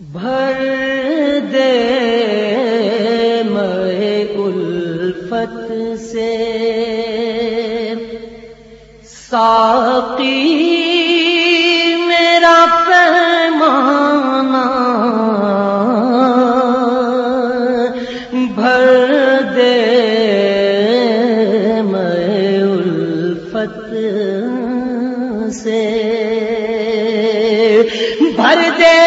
بھر دے میں الفت سے۔ ساقی میرا پیمانہ بھر دے میں الفت سے۔ بھر دے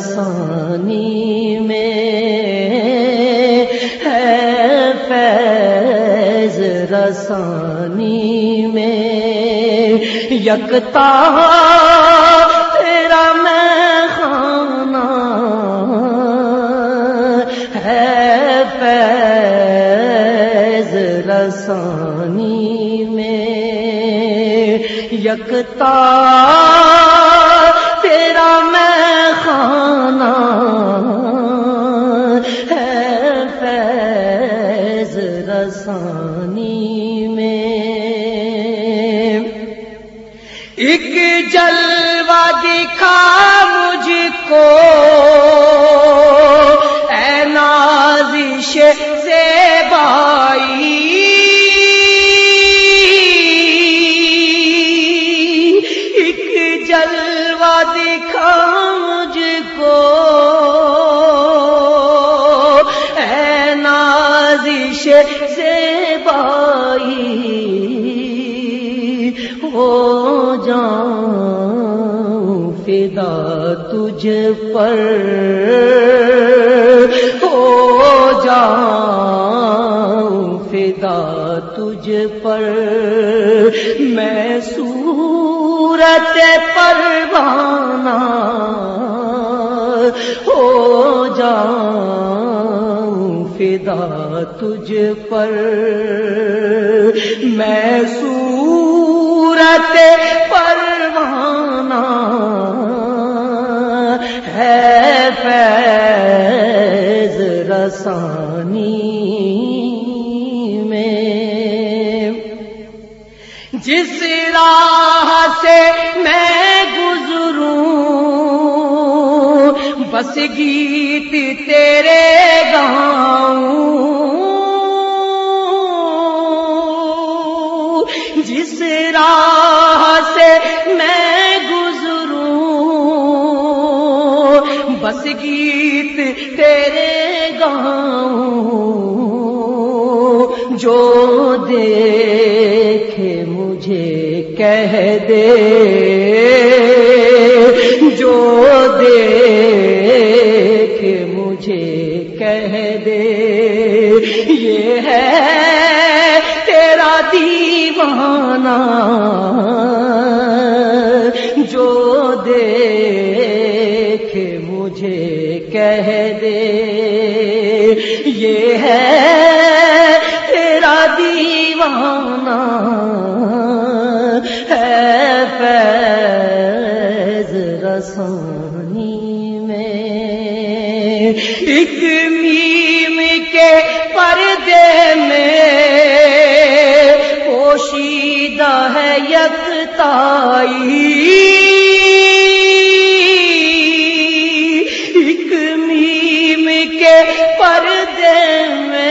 رسانی میں ہے فیض رسانی میں یکتا تیرا میں خانہ ہے فیض رسانی میں یکتا ایک جلوہ دکھا مجھ کو۔ اے نازش سے بائی ایک جلوہ دکھا مجھ کو۔ فدا تجھ پر۔ ہو جاؤں فدا تجھ پر۔ میں صورت پروانہ ہو جاؤں فدا تجھ پر۔ میں صورت پروانہ جس راہ سے میں گزروں، بس گیت تیرے گاؤں۔ جس راہ سے میں گزروں، بس گیت تیرے دے جو دیکھے مجھے کہہ دے۔ یہ ہے تیرا دیوانہ ہے ایک میم کے پردے میں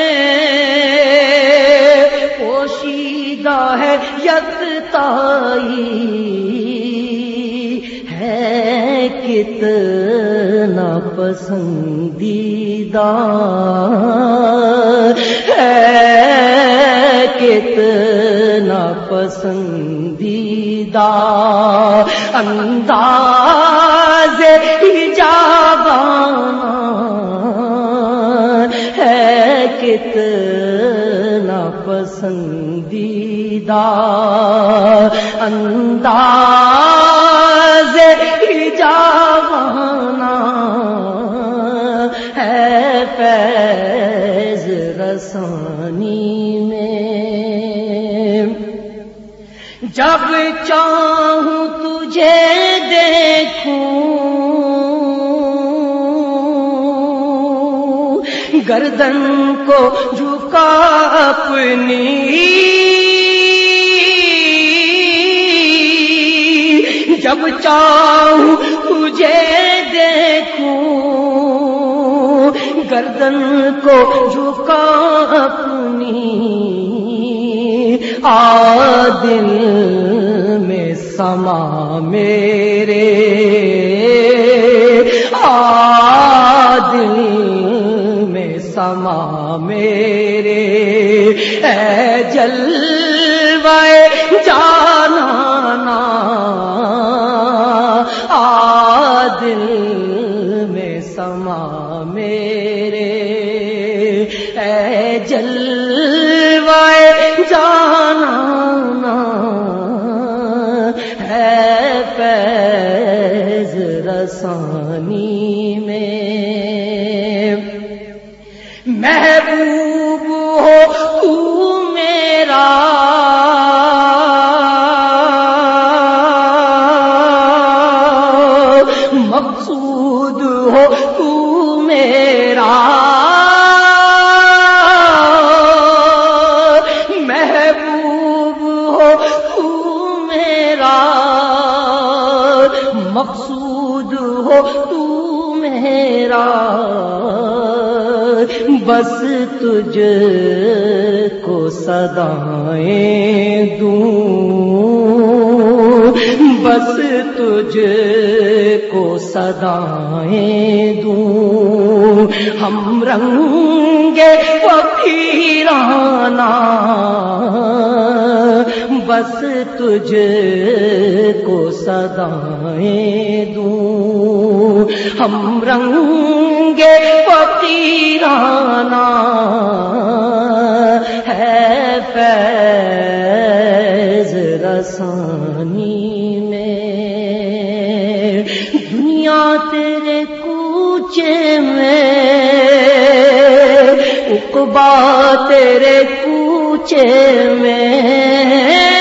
پوشیدہ ہے یکتائی۔ ہے کتنا پسندیدہ۔ ہے کتنا دیدہ انداز ہے کتنا پسندیدہ انداز جب چاہوں تجھے دیکھوں، گردن کو جھکا اپنی، جب چاہوں تجھے دیکھوں، گردن کو جھکا اپنی۔ آ میں سما میرے۔ آ میں سما میرے۔ اے جلوائے جانا دل میں سما میرے۔ اے جلوائے جانا رسانی میں۔ محبوب ہو تو میرا۔ مقصود ہو تو میرا۔ مقصود ہو ت میرا، بس تجھ کو سدائیں دوں۔ بس تجھ کو سدائیں دوں۔ ہم رنگ فقیرانا بس تجھ کو سدائیں دوں۔ ہم رنگ فقیرانا ہے فیض رسانی میں۔ دنیا تیرے کوچے میں، اقبا تیرے کوچے میں۔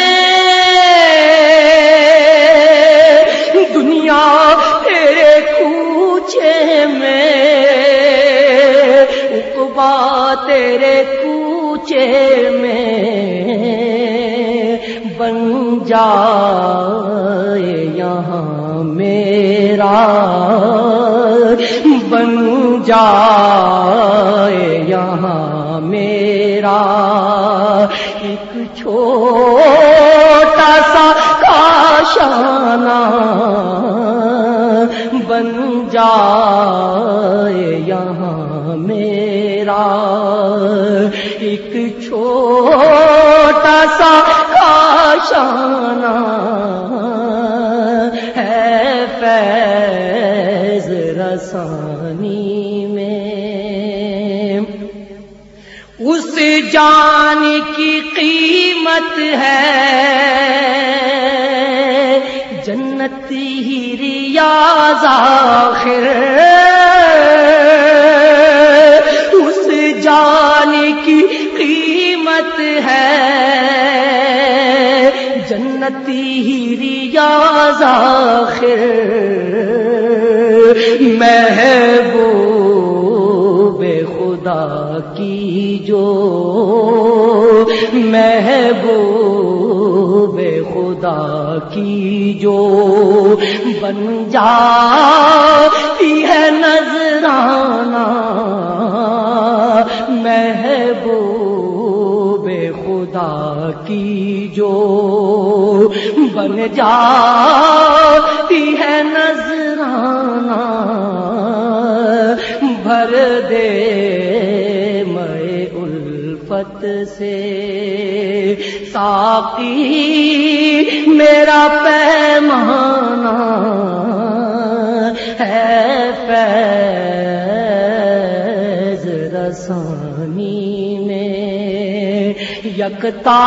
بن جائے یہاں میرا ایک چھوٹا سا کاشانہ بن جائے یہاں میرا ایک چھوٹا سا کاشانہ رسانی میں۔ اس جان کی قیمت ہے۔ جنت ہی ریاض آخر۔ اس جان کی قیمت ہے۔ جنتی ہی ریاض آخر۔ محبوب خدا کی جو محبوب خدا کی جو بن جا ہے نظرانہ محبوب خدا کی جو بن جا الفت سے۔ ساقی میرا پیمانہ ہے فیض رسانی میں۔ یکتا